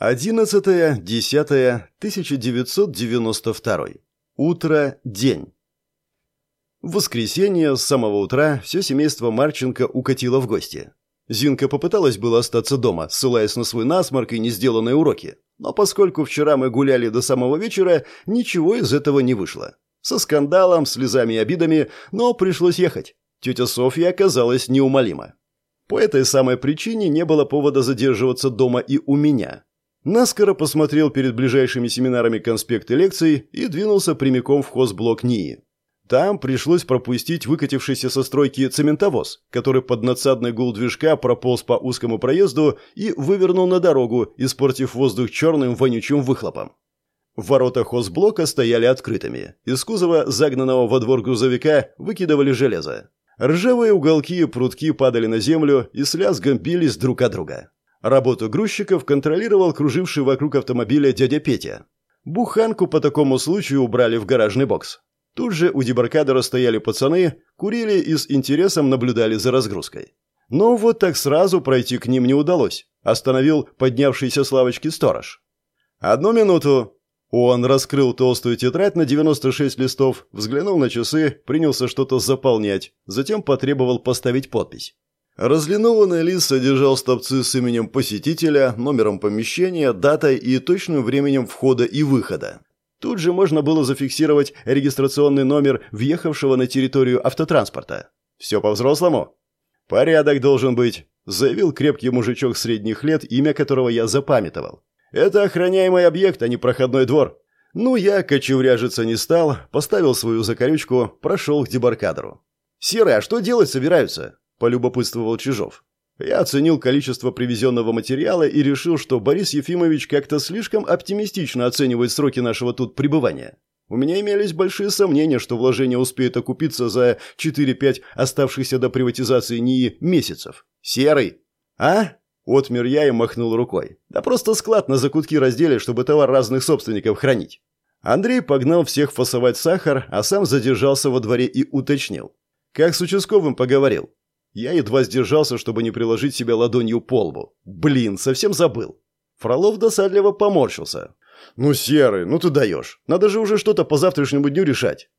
11.10.1992. Утро, день. В воскресенье с самого утра все семейство Марченко укатило в гости. Зинка попыталась было остаться дома, ссылаясь на свой насморк и не сделанные уроки. Но поскольку вчера мы гуляли до самого вечера, ничего из этого не вышло. Со скандалом, слезами и обидами, но пришлось ехать. Тетя Софья оказалась неумолима. По этой самой причине не было повода задерживаться дома и у меня. Наскоро посмотрел перед ближайшими семинарами конспекты лекций и двинулся прямиком в хозблок НИИ. Там пришлось пропустить выкатившийся со стройки цементовоз, который под надсадный гул движка прополз по узкому проезду и вывернул на дорогу, испортив воздух черным вонючим выхлопом. Ворота хозблока стояли открытыми. Из кузова, загнанного во двор грузовика, выкидывали железо. Ржавые уголки и прутки падали на землю и с лязгом бились друг от друга. Работу грузчиков контролировал круживший вокруг автомобиля дядя Петя. Буханку по такому случаю убрали в гаражный бокс. Тут же у дебаркадера стояли пацаны, курили и с интересом наблюдали за разгрузкой. Но вот так сразу пройти к ним не удалось. Остановил поднявшийся с лавочки сторож. «Одну минуту!» Он раскрыл толстую тетрадь на 96 листов, взглянул на часы, принялся что-то заполнять, затем потребовал поставить подпись. Разлинованный лист содержал стопцы с именем посетителя, номером помещения, датой и точным временем входа и выхода. Тут же можно было зафиксировать регистрационный номер въехавшего на территорию автотранспорта. Все по-взрослому? Порядок должен быть, заявил крепкий мужичок средних лет, имя которого я запамятовал. Это охраняемый объект, а не проходной двор. Ну, я кочевряжиться не стал, поставил свою закорючку, прошел к дебаркадеру. «Серый, а что делать собираются?» – полюбопытствовал Чижов. Я оценил количество привезенного материала и решил, что Борис Ефимович как-то слишком оптимистично оценивает сроки нашего тут пребывания. У меня имелись большие сомнения, что вложение успеет окупиться за 4-5 оставшихся до приватизации НИИ месяцев. «Серый!» «А?» – отмер я и махнул рукой. «Да просто склад на закутки раздели, чтобы товар разных собственников хранить». Андрей погнал всех фасовать сахар, а сам задержался во дворе и уточнил. «Как с участковым поговорил?» Я едва сдержался, чтобы не приложить себя ладонью по лбу. Блин, совсем забыл. Фролов досадливо поморщился. «Ну, Серый, ну ты даешь. Надо же уже что-то по завтрашнему дню решать».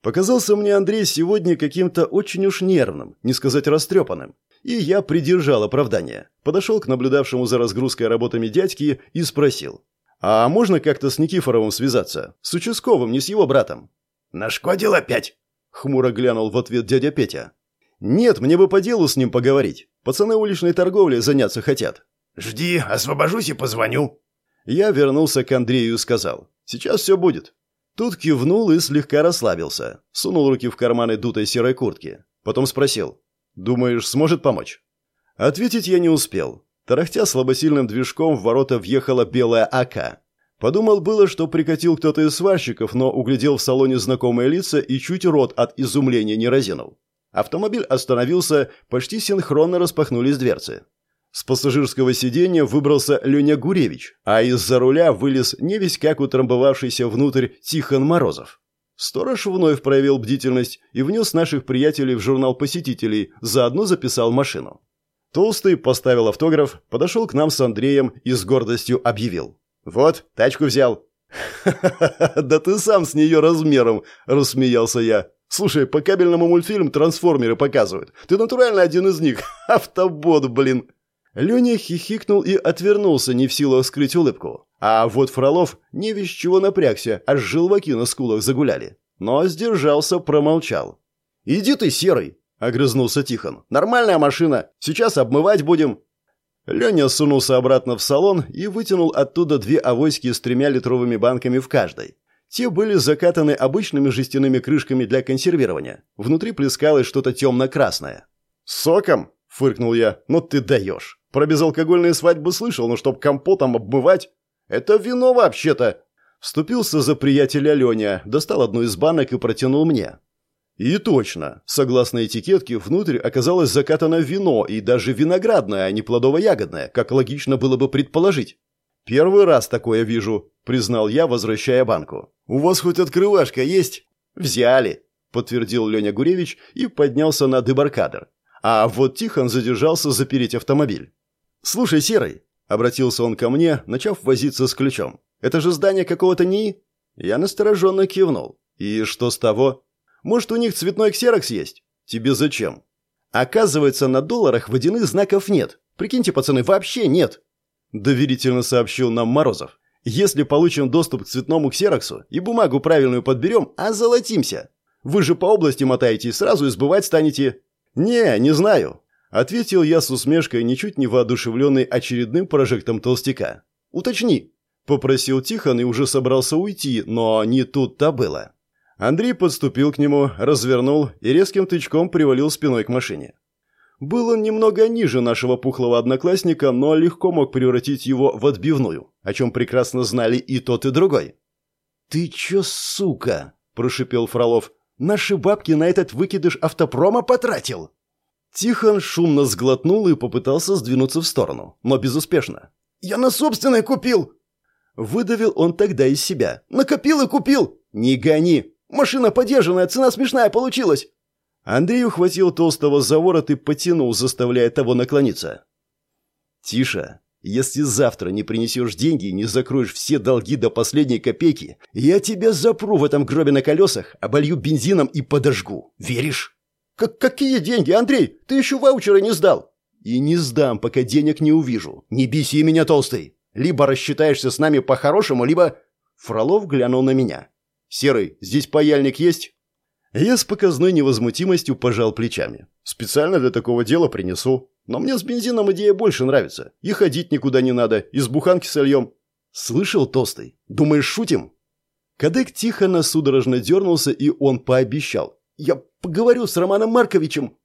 Показался мне Андрей сегодня каким-то очень уж нервным, не сказать растрепанным. И я придержал оправдание. Подошел к наблюдавшему за разгрузкой работами дядьки и спросил. «А можно как-то с Никифоровым связаться? С участковым, не с его братом?» «Нашкодил опять?» Хмуро глянул в ответ дядя Петя. «Нет, мне бы по делу с ним поговорить. Пацаны уличной торговлей заняться хотят». «Жди, освобожусь и позвоню». Я вернулся к Андрею и сказал. «Сейчас все будет». Тут кивнул и слегка расслабился. Сунул руки в карманы дутой серой куртки. Потом спросил. «Думаешь, сможет помочь?» Ответить я не успел. Тарахтя слабосильным движком в ворота въехала белая АК. Подумал было, что прикатил кто-то из сварщиков, но углядел в салоне знакомые лица и чуть рот от изумления не разинул. Автомобиль остановился, почти синхронно распахнулись дверцы. С пассажирского сиденья выбрался Леня Гуревич, а из-за руля вылез не весь как утрамбовавшийся внутрь Тихон Морозов. Сторож вновь проявил бдительность и внес наших приятелей в журнал посетителей, заодно записал машину. Толстый поставил автограф, подошел к нам с Андреем и с гордостью объявил. «Вот, тачку взял». «Ха-ха-ха, да ты сам с нее размером», – рассмеялся я. Слушай, по кабельному мультфильм трансформеры показывают. Ты натурально один из них. Автобот, блин. Леня хихикнул и отвернулся, не в силах скрыть улыбку. А вот Фролов не весь чего напрягся, аж желваки на скулах загуляли. Но сдержался, промолчал. «Иди ты, серый!» — огрызнулся Тихон. «Нормальная машина. Сейчас обмывать будем». Леня сунулся обратно в салон и вытянул оттуда две авоськи с тремя литровыми банками в каждой. Те были закатаны обычными жестяными крышками для консервирования. Внутри плескалось что-то темно-красное. «Соком?» – фыркнул я. «Ну ты даешь. Про безалкогольные свадьбы слышал, но чтоб компотом обмывать? Это вино вообще-то!» Вступился за приятеля Леня, достал одну из банок и протянул мне. И точно, согласно этикетке, внутрь оказалось закатано вино, и даже виноградное, а не плодово-ягодное, как логично было бы предположить. «Первый раз такое вижу», — признал я, возвращая банку. «У вас хоть открывашка есть?» «Взяли», — подтвердил Леня Гуревич и поднялся на дебаркадер. А вот Тихон задержался запереть автомобиль. «Слушай, Серый, Обратился он ко мне, начав возиться с ключом. «Это же здание какого-то НИИ?» Я настороженно кивнул. «И что с того? Может, у них цветной ксерокс есть? Тебе зачем?» «Оказывается, на долларах водяных знаков нет. Прикиньте, пацаны, вообще нет!» Доверительно сообщил нам Морозов. «Если получим доступ к цветному ксероксу и бумагу правильную подберем, озолотимся. Вы же по области мотаете и сразу избывать станете». «Не, не знаю», — ответил я с усмешкой, ничуть не воодушевленный очередным прожектом толстяка. «Уточни», — попросил Тихон и уже собрался уйти, но не тут-то было. Андрей подступил к нему, развернул и резким тычком привалил спиной к машине. Был он немного ниже нашего пухлого одноклассника, но легко мог превратить его в отбивную, о чем прекрасно знали и тот, и другой. «Ты чё, сука?» – прошипел Фролов. «Наши бабки на этот выкидыш автопрома потратил!» Тихон шумно сглотнул и попытался сдвинуться в сторону, но безуспешно. «Я на собственной купил!» Выдавил он тогда из себя. «Накопил и купил!» «Не гони! Машина подержанная, цена смешная получилась!» Андрей ухватил толстого за ворот и потянул, заставляя того наклониться. «Тише. Если завтра не принесешь деньги и не закроешь все долги до последней копейки, я тебя запру в этом гробе на колесах, оболью бензином и подожгу. Веришь?» «Как какие деньги, Андрей? Ты еще ваучеры не сдал!» «И не сдам, пока денег не увижу. Не беси меня, толстый. Либо рассчитаешься с нами по-хорошему, либо...» Фролов глянул на меня. «Серый, здесь паяльник есть?» Я с показной невозмутимостью пожал плечами. Специально для такого дела принесу. Но мне с бензином идея больше нравится. И ходить никуда не надо, из буханки сольем. Слышал, толстый? Думаешь, шутим? Кадык тихо судорожно дернулся, и он пообещал. Я поговорю с Романом Марковичем.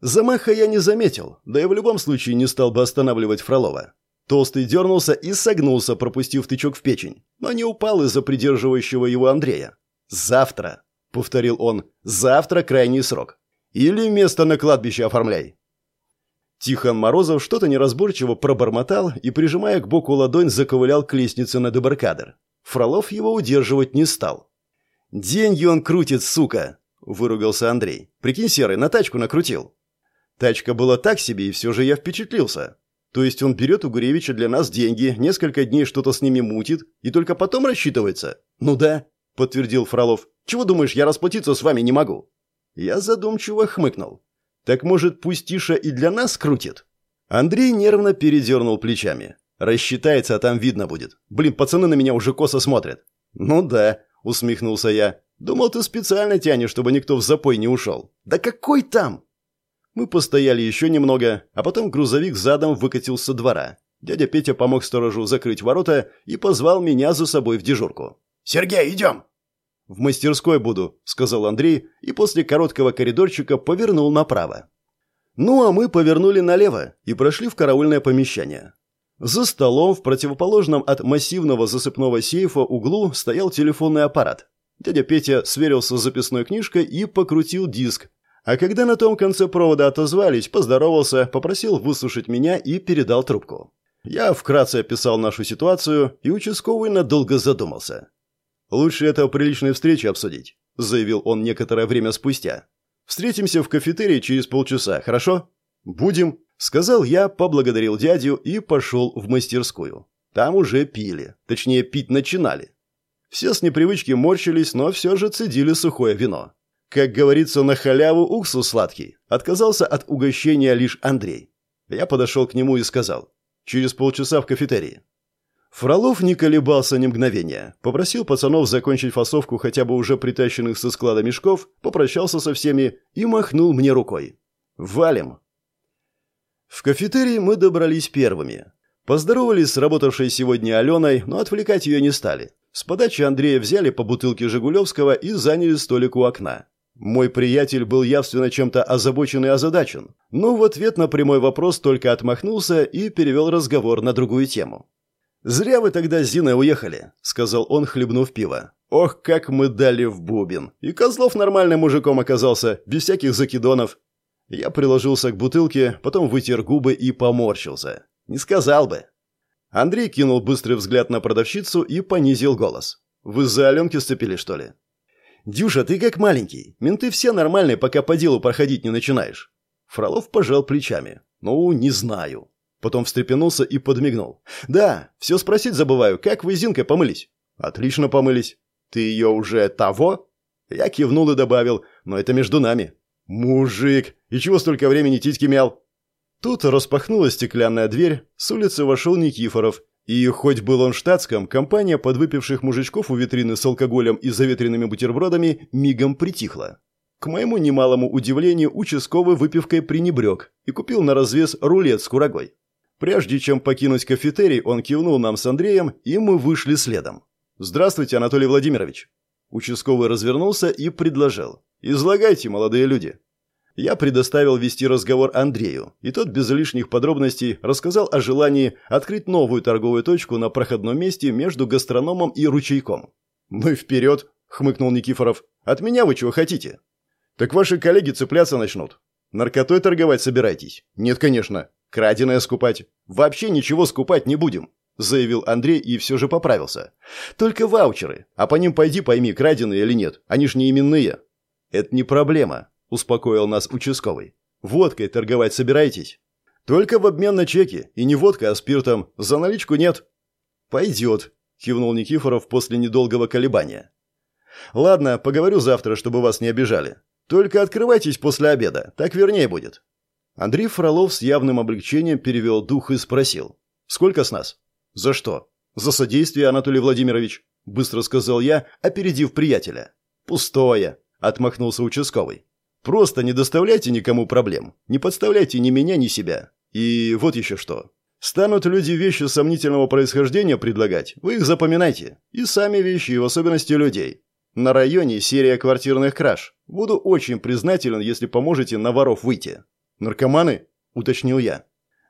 Замаха я не заметил, да и в любом случае не стал бы останавливать Фролова. Толстый дернулся и согнулся, пропустив тычок в печень, но не упал из-за придерживающего его Андрея. «Завтра», — повторил он. «Завтра крайний срок. Или место на кладбище оформляй». Тихон Морозов что-то неразборчиво пробормотал и, прижимая к боку ладонь, заковылял к лестнице на дебаркадер. Фролов его удерживать не стал. «Деньги он крутит, сука!» – выругался Андрей. «Прикинь, Серый, на тачку накрутил». Тачка была так себе, и все же я впечатлился. То есть он берет у Гуревича для нас деньги, несколько дней что-то с ними мутит, и только потом рассчитывается? Ну да, подтвердил Фролов. Чего думаешь, я расплатиться с вами не могу?» Я задумчиво хмыкнул. «Так, может, пусть Тиша и для нас крутит?» Андрей нервно передернул плечами. «Рассчитается, а там видно будет. Блин, пацаны на меня уже косо смотрят». «Ну да», — усмехнулся я. «Думал, ты специально тянешь, чтобы никто в запой не ушел». «Да какой там?» Мы постояли еще немного, а потом грузовик задом выкатился со двора. Дядя Петя помог сторожу закрыть ворота и позвал меня за собой в дежурку. «Сергей, идем!» «В мастерской буду», — сказал Андрей, и после короткого коридорчика повернул направо. Ну, а мы повернули налево и прошли в караульное помещение. За столом в противоположном от массивного засыпного сейфа углу стоял телефонный аппарат. Дядя Петя сверился с записной книжкой и покрутил диск. А когда на том конце провода отозвались, поздоровался, попросил выслушать меня и передал трубку. Я вкратце описал нашу ситуацию, и участковый надолго задумался. «Лучше это при личной встрече обсудить», – заявил он некоторое время спустя. «Встретимся в кафетерии через полчаса, хорошо?» «Будем», – сказал я, поблагодарил дядю и пошел в мастерскую. Там уже пили, точнее, пить начинали. Все с непривычки морщились, но все же цедили сухое вино. Как говорится, на халяву уксус сладкий. Отказался от угощения лишь Андрей. Я подошел к нему и сказал. «Через полчаса в кафетерии». Фролов не колебался ни мгновения. Попросил пацанов закончить фасовку хотя бы уже притащенных со склада мешков, попрощался со всеми и махнул мне рукой. «Валим!» В кафетерии мы добрались первыми. Поздоровались с работавшей сегодня Аленой, но отвлекать ее не стали. С подачи Андрея взяли по бутылке Жигулевского и заняли столик у окна. Мой приятель был явственно чем-то озабочен и озадачен, но в ответ на прямой вопрос только отмахнулся и перевел разговор на другую тему. «Зря вы тогда с Зиной уехали», — сказал он, хлебнув пиво. «Ох, как мы дали в бубен! И Козлов нормальным мужиком оказался, без всяких закидонов». Я приложился к бутылке, потом вытер губы и поморщился. «Не сказал бы». Андрей кинул быстрый взгляд на продавщицу и понизил голос. «Вы за Аленки сцепили, что ли?» «Дюша, ты как маленький. Менты все нормальные, пока по делу проходить не начинаешь». Фролов пожал плечами. «Ну, не знаю». Потом встрепенулся и подмигнул. «Да, все спросить забываю, как вы с Зинкой помылись?» «Отлично помылись». «Ты ее уже того?» Я кивнул и добавил, «но это между нами». «Мужик, и чего столько времени титьки мял?» Тут распахнулась стеклянная дверь, с улицы вошел Никифоров, и хоть был он штатском, компания подвыпивших мужичков у витрины с алкоголем и заветренными бутербродами мигом притихла. К моему немалому удивлению, участковый выпивкой пренебрег и купил на развес рулет с курагой. Прежде чем покинуть кафетерий, он кивнул нам с Андреем, и мы вышли следом. «Здравствуйте, Анатолий Владимирович». Участковый развернулся и предложил. «Излагайте, молодые люди». Я предоставил вести разговор Андрею, и тот без лишних подробностей рассказал о желании открыть новую торговую точку на проходном месте между гастрономом и ручейком. «Ну и вперед!» — хмыкнул Никифоров. «От меня вы чего хотите?» «Так ваши коллеги цепляться начнут. Наркотой торговать собираетесь?» «Нет, конечно. Краденое скупать. Вообще ничего скупать не будем», — заявил Андрей и все же поправился. «Только ваучеры. А по ним пойди пойми, краденые или нет. Они ж не именные». «Это не проблема. – успокоил нас участковый. «Водкой торговать собираетесь?» «Только в обмен на чеки. И не водкой, а спиртом. За наличку нет». «Пойдет», – кивнул Никифоров после недолгого колебания. «Ладно, поговорю завтра, чтобы вас не обижали. Только открывайтесь после обеда, так вернее будет». Андрей Фролов с явным облегчением перевел дух и спросил. «Сколько с нас?» «За что?» «За содействие, Анатолий Владимирович», – быстро сказал я, опередив приятеля. «Пустое», – отмахнулся участковый. Просто не доставляйте никому проблем. Не подставляйте ни меня, ни себя. И вот еще что. Станут люди вещи сомнительного происхождения предлагать, вы их запоминайте. И сами вещи, и в особенности людей. На районе серия квартирных краж. Буду очень признателен, если поможете на воров выйти. Наркоманы? Уточнил я.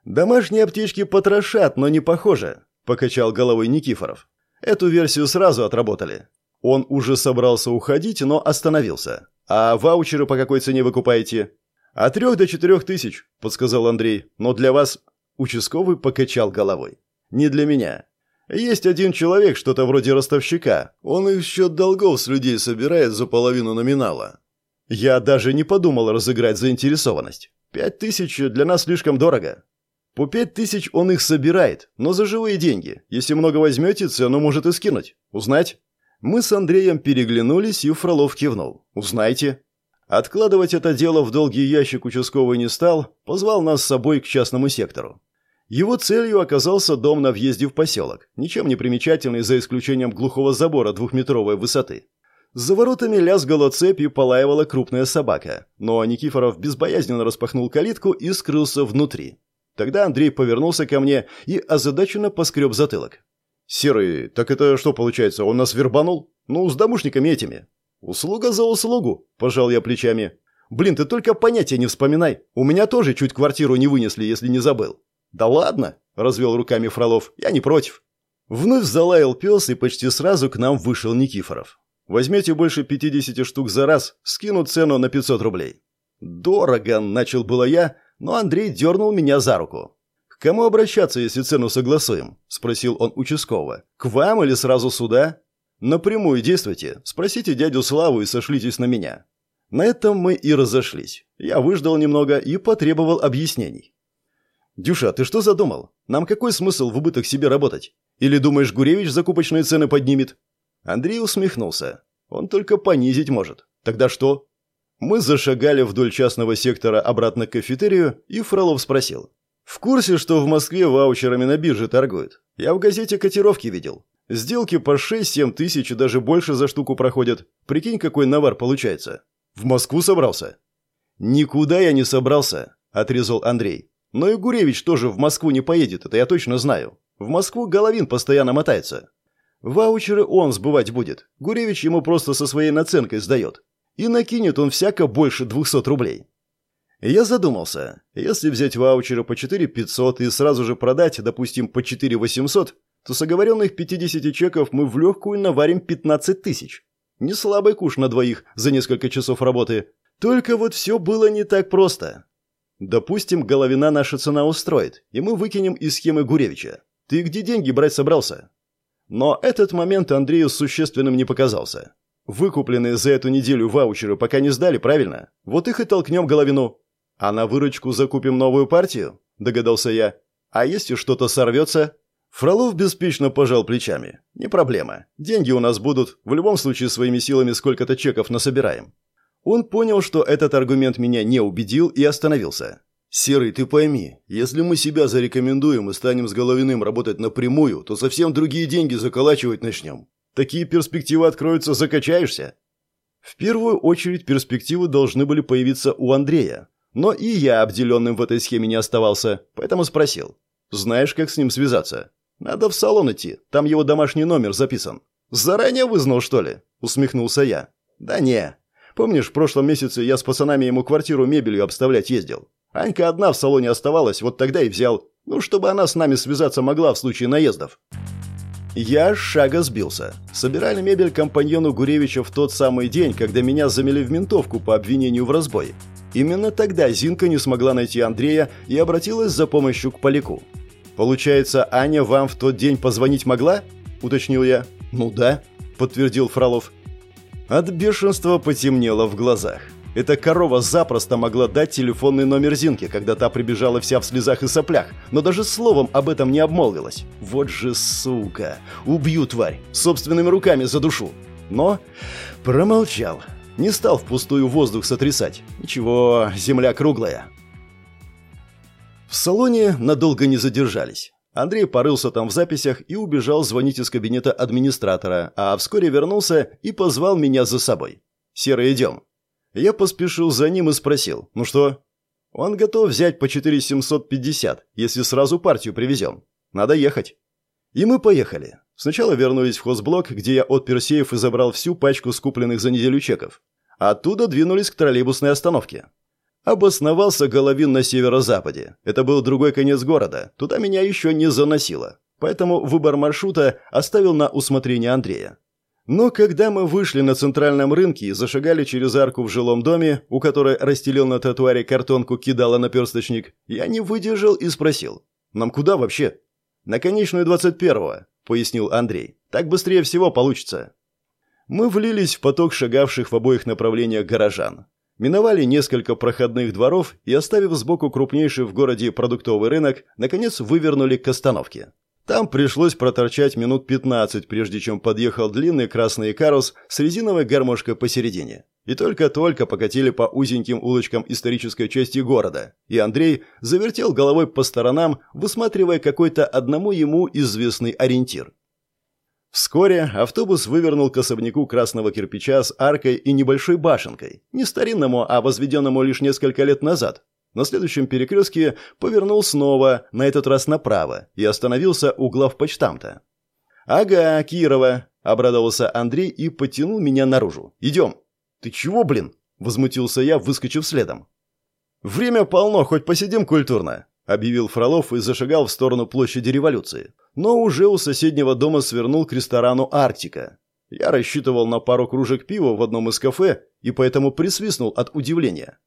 Домашние аптечки потрошат, но не похоже, покачал головой Никифоров. Эту версию сразу отработали. Он уже собрался уходить, но остановился. «А ваучеры по какой цене вы купаете?» «От трех до четырех тысяч», — подсказал Андрей. «Но для вас...» Участковый покачал головой. «Не для меня. Есть один человек, что-то вроде ростовщика. Он их счет долгов с людей собирает за половину номинала». Я даже не подумал разыграть заинтересованность. «Пять тысяч для нас слишком дорого». По пять тысяч он их собирает, но за живые деньги. Если много возьмете, цену может и скинуть. Узнать? Мы с Андреем переглянулись, и Фролов кивнул. «Узнайте». Откладывать это дело в долгий ящик участковый не стал, позвал нас с собой к частному сектору. Его целью оказался дом на въезде в поселок, ничем не примечательный за исключением глухого забора двухметровой высоты. За воротами лязгала цепь и полаивала крупная собака, но Никифоров безбоязненно распахнул калитку и скрылся внутри. Тогда Андрей повернулся ко мне и озадаченно поскреб затылок. «Серый, так это что получается, он нас вербанул? Ну, с домушниками этими». «Услуга за услугу», – пожал я плечами. «Блин, ты только понятия не вспоминай. У меня тоже чуть квартиру не вынесли, если не забыл». «Да ладно», – развел руками Фролов, – «я не против». Вновь залаял пес, и почти сразу к нам вышел Никифоров. «Возьмете больше 50 штук за раз, скину цену на 500 рублей». «Дорого», – начал было я, но Андрей дернул меня за руку кому обращаться, если цену согласуем?» – спросил он участкового. «К вам или сразу сюда?» «Напрямую действуйте. Спросите дядю Славу и сошлитесь на меня». На этом мы и разошлись. Я выждал немного и потребовал объяснений. «Дюша, ты что задумал? Нам какой смысл в убыток себе работать? Или думаешь, Гуревич закупочные цены поднимет?» Андрей усмехнулся. «Он только понизить может. Тогда что?» Мы зашагали вдоль частного сектора обратно к кафетерию, и Фролов спросил. В курсе, что в Москве ваучерами на бирже торгуют? Я в газете котировки видел. Сделки по 6-7 тысяч и даже больше за штуку проходят. Прикинь, какой навар получается. В Москву собрался? Никуда я не собрался, отрезал Андрей. Но и Гуревич тоже в Москву не поедет, это я точно знаю. В Москву Головин постоянно мотается. Ваучеры он сбывать будет. Гуревич ему просто со своей наценкой сдает. И накинет он всяко больше 200 рублей. Я задумался. Если взять ваучеры по 4500 и сразу же продать, допустим, по 4800, то с оговоренных 50 чеков мы в легкую наварим 15 тысяч. Не слабый куш на двоих за несколько часов работы. Только вот все было не так просто. Допустим, Головина наша цена устроит, и мы выкинем из схемы Гуревича. Ты где деньги брать собрался? Но этот момент Андрею существенным не показался. Выкупленные за эту неделю ваучеры пока не сдали, правильно? Вот их и толкнем Головину. «А на выручку закупим новую партию?» – догадался я. А если что-то сорвется? Фролов беспечно пожал плечами. Не проблема. Деньги у нас будут. В любом случае своими силами сколько-то чеков насобираем. Он понял, что этот аргумент меня не убедил и остановился. «Серый, ты пойми, если мы себя зарекомендуем и станем с Головиным работать напрямую, то совсем другие деньги заколачивать начнем. Такие перспективы откроются, закачаешься». В первую очередь перспективы должны были появиться у Андрея. Но и я обделенным в этой схеме не оставался, поэтому спросил. «Знаешь, как с ним связаться?» «Надо в салон идти, там его домашний номер записан». «Заранее вызнал, что ли?» – усмехнулся я. «Да не. Помнишь, в прошлом месяце я с пацанами ему квартиру мебелью обставлять ездил? Анька одна в салоне оставалась, вот тогда и взял. Ну, чтобы она с нами связаться могла в случае наездов». Я шага сбился. Собирали мебель компаньону Гуревича в тот самый день, когда меня замели в ментовку по обвинению в разбое. Именно тогда Зинка не смогла найти Андрея и обратилась за помощью к Поляку. «Получается, Аня вам в тот день позвонить могла?» – уточнил я. «Ну да», – подтвердил Фролов. От бешенства потемнело в глазах. Эта корова запросто могла дать телефонный номер Зинки, когда та прибежала вся в слезах и соплях, но даже словом об этом не обмолвилась. Вот же сука! Убью тварь! Собственными руками за душу! Но промолчал. Не стал впустую воздух сотрясать. Ничего, земля круглая. В салоне надолго не задержались. Андрей порылся там в записях и убежал звонить из кабинета администратора, а вскоре вернулся и позвал меня за собой. «Серый, идем». Я поспешил за ним и спросил, ну что? Он готов взять по 4750, если сразу партию привезем. Надо ехать. И мы поехали. Сначала вернулись в хозблок, где я отпер сейф и забрал всю пачку скупленных за неделю чеков. Оттуда двинулись к троллейбусной остановке. Обосновался Головин на северо-западе. Это был другой конец города. Туда меня еще не заносило. Поэтому выбор маршрута оставил на усмотрение Андрея. Но когда мы вышли на центральном рынке и зашагали через арку в жилом доме, у которой расстелил на тротуаре картонку кидала наперсточник, я не выдержал и спросил. «Нам куда вообще?» «На конечную 21-го», — пояснил Андрей. «Так быстрее всего получится». Мы влились в поток шагавших в обоих направлениях горожан. Миновали несколько проходных дворов и, оставив сбоку крупнейший в городе продуктовый рынок, наконец вывернули к остановке. Там пришлось проторчать минут 15, прежде чем подъехал длинный красный карус с резиновой гармошкой посередине. И только-только покатили по узеньким улочкам исторической части города, и Андрей завертел головой по сторонам, высматривая какой-то одному ему известный ориентир. Вскоре автобус вывернул к особняку красного кирпича с аркой и небольшой башенкой, не старинному, а возведенному лишь несколько лет назад, на следующем перекрестке повернул снова, на этот раз направо, и остановился у главпочтамта. «Ага, Кирова», — обрадовался Андрей и потянул меня наружу. «Идем». «Ты чего, блин?» — возмутился я, выскочив следом. «Время полно, хоть посидим культурно», — объявил Фролов и зашагал в сторону площади революции. Но уже у соседнего дома свернул к ресторану «Арктика». Я рассчитывал на пару кружек пива в одном из кафе и поэтому присвистнул от удивления.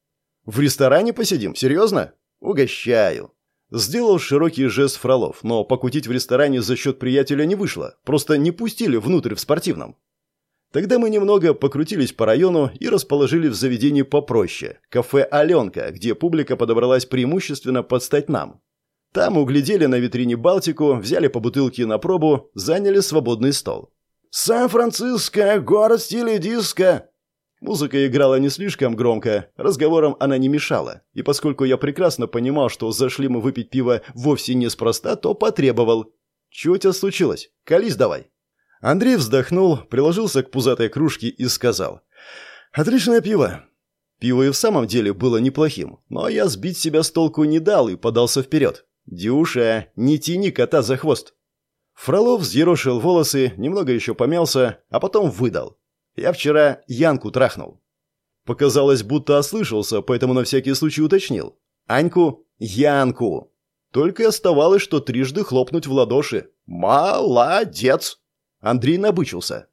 В ресторане посидим? Серьезно? Угощаю. Сделал широкий жест Фролов, но покутить в ресторане за счет приятеля не вышло. Просто не пустили внутрь в спортивном. Тогда мы немного покрутились по району и расположили в заведении попроще – кафе «Аленка», где публика подобралась преимущественно под стать нам. Там углядели на витрине Балтику, взяли по бутылке на пробу, заняли свободный стол. «Сан-Франциско, город стиля диска!» Музыка играла не слишком громко, разговорам она не мешала, и поскольку я прекрасно понимал, что зашли мы выпить пиво вовсе неспроста, то потребовал. «Чего у тебя случилось? Колись давай!» Андрей вздохнул, приложился к пузатой кружке и сказал. «Отличное пиво!» Пиво и в самом деле было неплохим, но я сбить себя с толку не дал и подался вперед. «Дюша, не тяни кота за хвост!» Фролов взъерошил волосы, немного еще помялся, а потом выдал. Я вчера Янку трахнул. Показалось, будто ослышался, поэтому на всякий случай уточнил. Аньку? Янку. Только и оставалось, что трижды хлопнуть в ладоши. Молодец! Андрей набычился.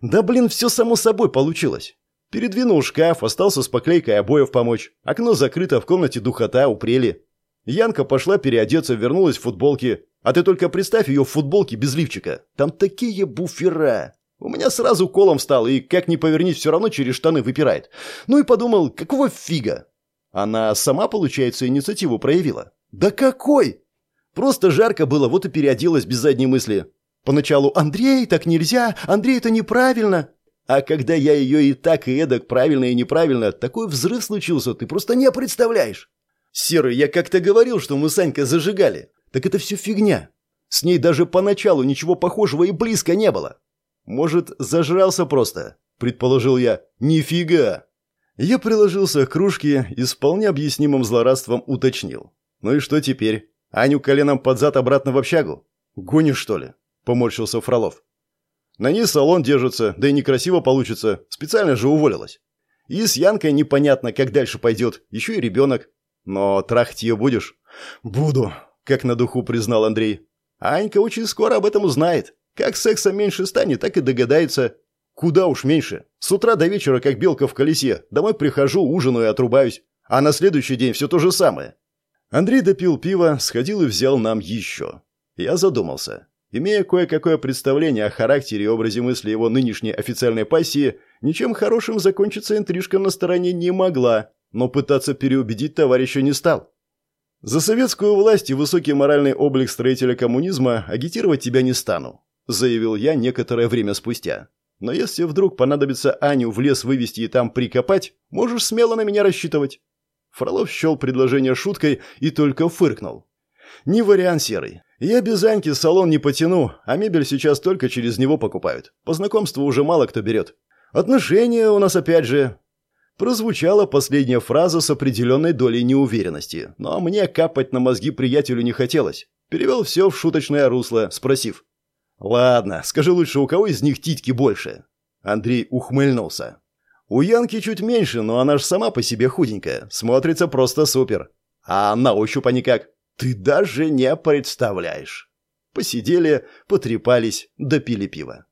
Да блин, все само собой получилось. Передвинул шкаф, остался с поклейкой обоев помочь. Окно закрыто, в комнате духота, упрели. Янка пошла переодеться, вернулась в футболке. А ты только представь ее в футболке без лифчика. Там такие буфера. У меня сразу колом встал, и как ни повернись, все равно через штаны выпирает. Ну и подумал, какого фига? Она сама, получается, инициативу проявила. Да какой? Просто жарко было, вот и переоделась без задней мысли. Поначалу «Андрей, так нельзя! Андрей, это неправильно!» А когда я ее и так, и эдак, правильно и неправильно, такой взрыв случился, ты просто не представляешь. Серый, я как-то говорил, что мы с Анькой зажигали. Так это все фигня. С ней даже поначалу ничего похожего и близко не было. Может, зажрался просто, предположил я. Нифига. Я приложился к кружке и с вполне объяснимым злорадством уточнил. Ну и что теперь? Аню коленом под зад обратно в общагу? Гонишь, что ли? Поморщился Фролов. На ней салон держится, да и некрасиво получится. Специально же уволилась. И с Янкой непонятно, как дальше пойдет. Еще и ребенок. Но трахать ее будешь? Буду, как на духу признал Андрей. Анька очень скоро об этом узнает. Как секса меньше станет, так и догадается. Куда уж меньше. С утра до вечера, как белка в колесе. Домой прихожу, ужинаю и отрубаюсь. А на следующий день все то же самое. Андрей допил пиво, сходил и взял нам еще. Я задумался. Имея кое-какое представление о характере и образе мысли его нынешней официальной пассии, ничем хорошим закончиться интрижка на стороне не могла, но пытаться переубедить товарища не стал. «За советскую власть и высокий моральный облик строителя коммунизма агитировать тебя не стану», заявил я некоторое время спустя. «Но если вдруг понадобится Аню в лес вывести и там прикопать, можешь смело на меня рассчитывать. Фролов счел предложение шуткой и только фыркнул. «Не вариант серый. Я без Аньки салон не потяну, а мебель сейчас только через него покупают. По знакомству уже мало кто берет. Отношения у нас опять же...» Прозвучала последняя фраза с определенной долей неуверенности, но мне капать на мозги приятелю не хотелось. Перевел все в шуточное русло, спросив. «Ладно, скажи лучше, у кого из них титьки больше?» Андрей ухмыльнулся. У Янки чуть меньше, но она ж сама по себе худенькая. Смотрится просто супер. А на ощупь они как? Ты даже не представляешь. Посидели, потрепались, допили пиво.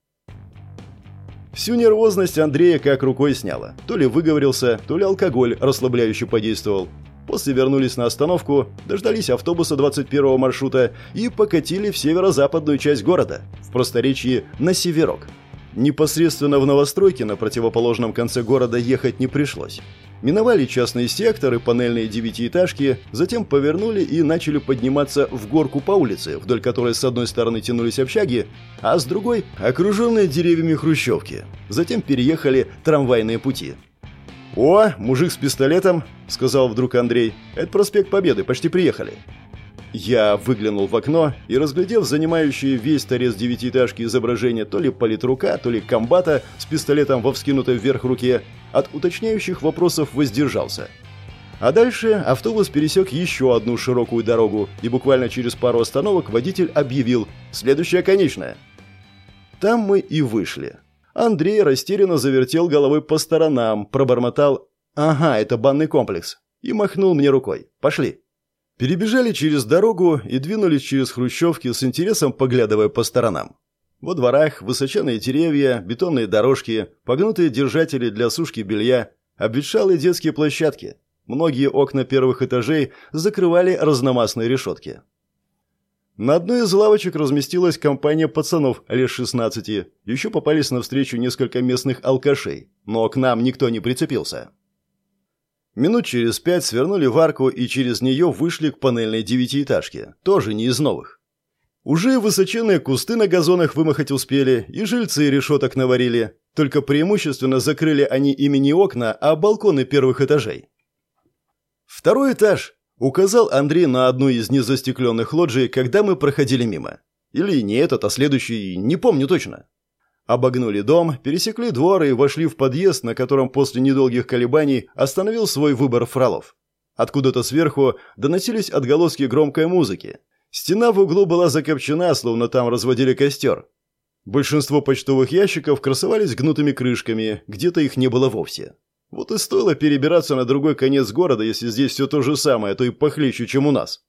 Всю нервозность Андрея как рукой сняло. То ли выговорился, то ли алкоголь расслабляюще подействовал. После вернулись на остановку, дождались автобуса 21-го маршрута и покатили в северо-западную часть города, в просторечии на северок. Непосредственно в новостройке на противоположном конце города ехать не пришлось. Миновали частные секторы, панельные девятиэтажки, затем повернули и начали подниматься в горку по улице, вдоль которой с одной стороны тянулись общаги, а с другой – окруженные деревьями хрущевки. Затем переехали трамвайные пути. «О, мужик с пистолетом!» – сказал вдруг Андрей. «Это проспект Победы, почти приехали». Я выглянул в окно и, разглядев занимающие весь торец девятиэтажки изображение то ли политрука, то ли комбата с пистолетом во вскинутой вверх руке, от уточняющих вопросов воздержался. А дальше автобус пересек еще одну широкую дорогу, и буквально через пару остановок водитель объявил «Следующая конечная». Там мы и вышли. Андрей растерянно завертел головой по сторонам, пробормотал «Ага, это банный комплекс» и махнул мне рукой «Пошли». Перебежали через дорогу и двинулись через хрущевки с интересом поглядывая по сторонам. Во дворах высоченные деревья, бетонные дорожки, погнутые держатели для сушки белья, обветшалые детские площадки. Многие окна первых этажей закрывали разномастные решетки. На одной из лавочек разместилась компания пацанов лет 16. Еще попались навстречу несколько местных алкашей, но к нам никто не прицепился. Минут через пять свернули в арку и через нее вышли к панельной девятиэтажке, тоже не из новых. Уже высоченные кусты на газонах вымахать успели, и жильцы решеток наварили, только преимущественно закрыли они ими не окна, а балконы первых этажей. «Второй этаж», — указал Андрей на одну из незастекленных лоджий, когда мы проходили мимо. Или не этот, а следующий, не помню точно. Обогнули дом, пересекли двор и вошли в подъезд, на котором после недолгих колебаний остановил свой выбор Фролов. Откуда-то сверху доносились отголоски громкой музыки. Стена в углу была закопчена, словно там разводили костер. Большинство почтовых ящиков красовались гнутыми крышками, где-то их не было вовсе. Вот и стоило перебираться на другой конец города, если здесь все то же самое, а то и похлеще, чем у нас.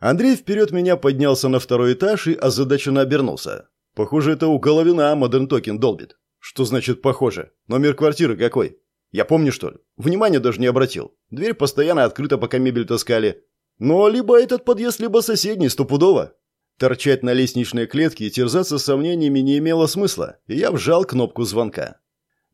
Андрей вперед меня поднялся на второй этаж и озадаченно обернулся. Похоже, это у Головина Modern Talking долбит. Что значит «похоже»? Номер квартиры какой? Я помню, что ли? Внимания даже не обратил. Дверь постоянно открыта, пока мебель таскали. Но либо этот подъезд, либо соседний, стопудово. Торчать на лестничной клетке и терзаться сомнениями не имело смысла, и я вжал кнопку звонка.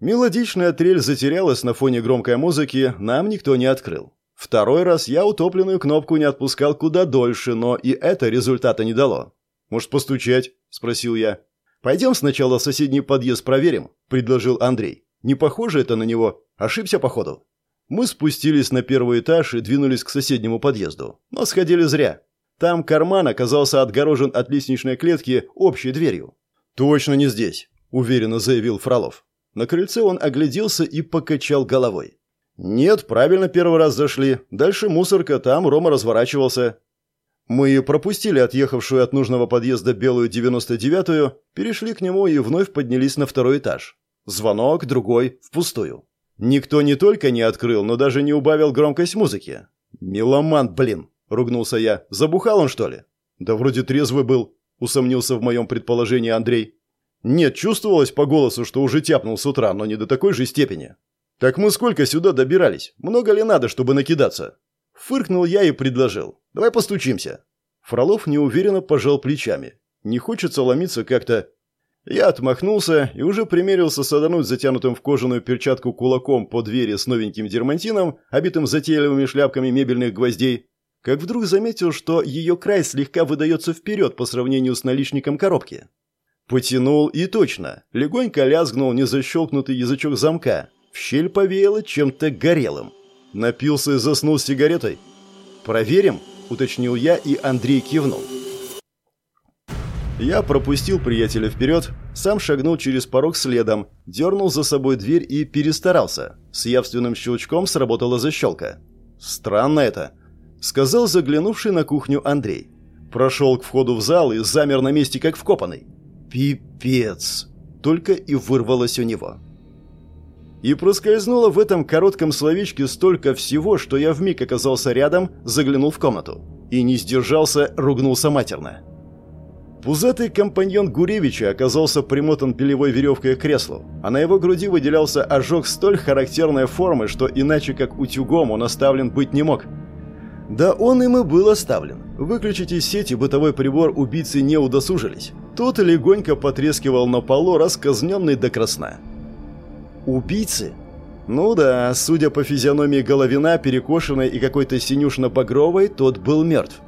Мелодичная трель затерялась на фоне громкой музыки, нам никто не открыл. Второй раз я утопленную кнопку не отпускал куда дольше, но и это результата не дало. «Может, постучать?» – спросил я. «Пойдем сначала в соседний подъезд проверим», – предложил Андрей. «Не похоже это на него. Ошибся, походу». Мы спустились на первый этаж и двинулись к соседнему подъезду. Но сходили зря. Там карман оказался отгорожен от лестничной клетки общей дверью. «Точно не здесь», – уверенно заявил Фролов. На крыльце он огляделся и покачал головой. «Нет, правильно первый раз зашли. Дальше мусорка, там Рома разворачивался». Мы пропустили отъехавшую от нужного подъезда белую 99-ю, перешли к нему и вновь поднялись на второй этаж. Звонок, другой, впустую. Никто не только не открыл, но даже не убавил громкость музыки. «Меломан, блин!» – ругнулся я. «Забухал он, что ли?» «Да вроде трезвый был», – усомнился в моем предположении Андрей. «Нет, чувствовалось по голосу, что уже тяпнул с утра, но не до такой же степени». «Так мы сколько сюда добирались? Много ли надо, чтобы накидаться?» Фыркнул я и предложил. «Давай постучимся». Фролов неуверенно пожал плечами. «Не хочется ломиться как-то я отмахнулся и уже примерился садануть затянутым в кожаную перчатку кулаком по двери с новеньким дермантином, обитым затейливыми шляпками мебельных гвоздей, как вдруг заметил, что ее край слегка выдается вперед по сравнению с наличником коробки. Потянул и точно, легонько лязгнул незащелкнутый язычок замка. В щель повеяло чем-то горелым. Напился и заснул сигаретой. «Проверим?» – уточнил я, и Андрей кивнул. Я пропустил приятеля вперед, сам шагнул через порог следом, дернул за собой дверь и перестарался. С явственным щелчком сработала защелка. «Странно это», — сказал заглянувший на кухню Андрей. Прошел к входу в зал и замер на месте, как вкопанный. «Пипец!» — только и вырвалось у него. И проскользнуло в этом коротком словечке столько всего, что я вмиг оказался рядом, заглянул в комнату. И не сдержался, ругнулся матерно. Пузатый компаньон Гуревича оказался примотан белевой веревкой к креслу, а на его груди выделялся ожог столь характерной формы, что иначе как утюгом он оставлен быть не мог. Да он им и был оставлен. Выключить из сети бытовой прибор убийцы не удосужились. Тот легонько потрескивал на полу, расказненный до красна. Убийцы? Ну да, судя по физиономии головина, перекошенной и какой-то синюшно-багровой, тот был мертв.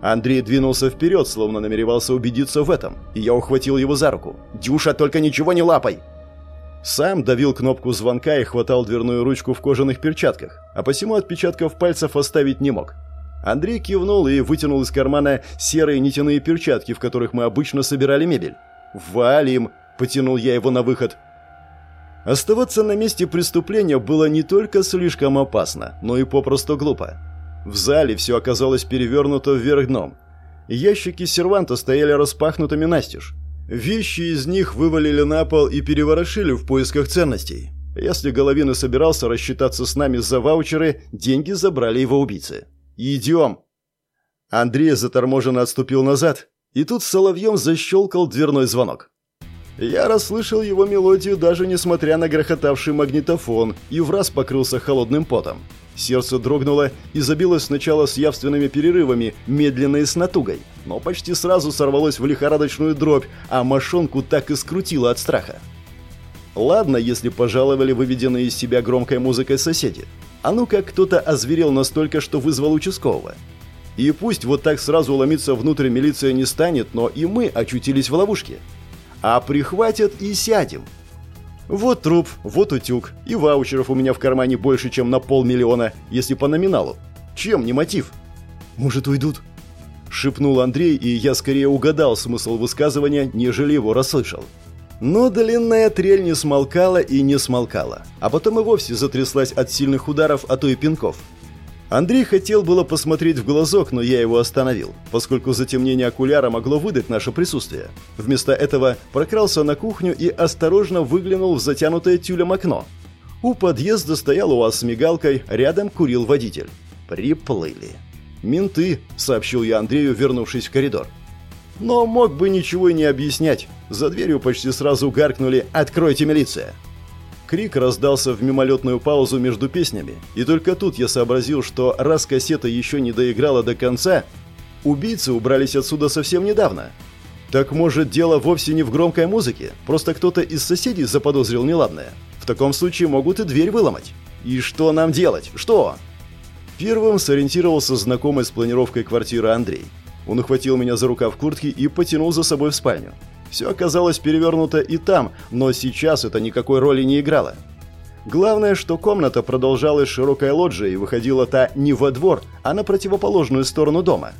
Андрей двинулся вперед, словно намеревался убедиться в этом, и я ухватил его за руку. «Дюша, только ничего не лапай!» Сам давил кнопку звонка и хватал дверную ручку в кожаных перчатках, а посему отпечатков пальцев оставить не мог. Андрей кивнул и вытянул из кармана серые нитяные перчатки, в которых мы обычно собирали мебель. «Валим!» – потянул я его на выход. Оставаться на месте преступления было не только слишком опасно, но и попросту глупо. В зале все оказалось перевернуто вверх дном. Ящики серванта стояли распахнутыми настежь. Вещи из них вывалили на пол и переворошили в поисках ценностей. Если Головин собирался рассчитаться с нами за ваучеры, деньги забрали его убийцы. «Идем!» Андрей заторможенно отступил назад, и тут соловьем защелкал дверной звонок. Я расслышал его мелодию, даже несмотря на грохотавший магнитофон, и враз покрылся холодным потом. Сердце дрогнуло и забилось сначала с явственными перерывами, медленно и с натугой, но почти сразу сорвалось в лихорадочную дробь, а мошонку так и скрутило от страха. Ладно, если пожаловали выведенные из себя громкой музыкой соседи. А ну как кто-то озверел настолько, что вызвал участкового. И пусть вот так сразу ломиться внутрь милиция не станет, но и мы очутились в ловушке. А прихватят и сядем. Вот труп, вот утюг, и ваучеров у меня в кармане больше, чем на полмиллиона, если по номиналу. Чем не мотив? Может, уйдут? Шепнул Андрей, и я скорее угадал смысл высказывания, нежели его расслышал. Но длинная трель не смолкала и не смолкала, а потом и вовсе затряслась от сильных ударов, а то и пинков. Андрей хотел было посмотреть в глазок, но я его остановил, поскольку затемнение окуляра могло выдать наше присутствие. Вместо этого прокрался на кухню и осторожно выглянул в затянутое тюлем окно. У подъезда стоял УАЗ с мигалкой, рядом курил водитель. Приплыли. «Менты», — сообщил я Андрею, вернувшись в коридор. Но мог бы ничего и не объяснять. За дверью почти сразу гаркнули «Откройте милиция!» Крик раздался в мимолетную паузу между песнями, и только тут я сообразил, что раз кассета еще не доиграла до конца, убийцы убрались отсюда совсем недавно. Так может дело вовсе не в громкой музыке, просто кто-то из соседей заподозрил неладное. В таком случае могут и дверь выломать. И что нам делать? Что? Первым сориентировался знакомый с планировкой квартиры Андрей. Он ухватил меня за рукав куртки и потянул за собой в спальню. Все оказалось перевернуто и там, но сейчас это никакой роли не играло. Главное, что комната продолжалась широкой лоджией и выходила та не во двор, а на противоположную сторону дома.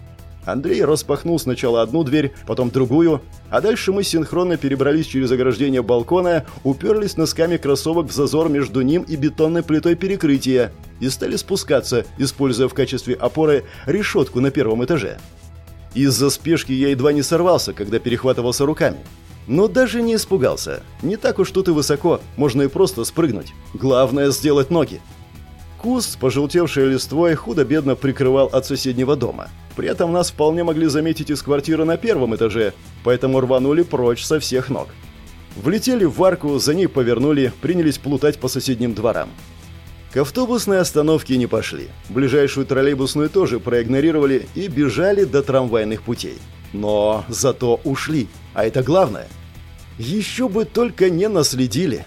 Андрей распахнул сначала одну дверь, потом другую, а дальше мы синхронно перебрались через ограждение балкона, уперлись носками кроссовок в зазор между ним и бетонной плитой перекрытия и стали спускаться, используя в качестве опоры решетку на первом этаже. Из-за спешки я едва не сорвался, когда перехватывался руками. Но даже не испугался. Не так уж тут и высоко, можно и просто спрыгнуть. Главное сделать ноги. Куст с пожелтевшей листвой худо-бедно прикрывал от соседнего дома. При этом нас вполне могли заметить из квартиры на первом этаже, поэтому рванули прочь со всех ног. Влетели в арку, за ней повернули, принялись плутать по соседним дворам. К автобусной остановке не пошли. Ближайшую троллейбусную тоже проигнорировали и бежали до трамвайных путей. Но зато ушли, а это главное. Еще бы только не наследили.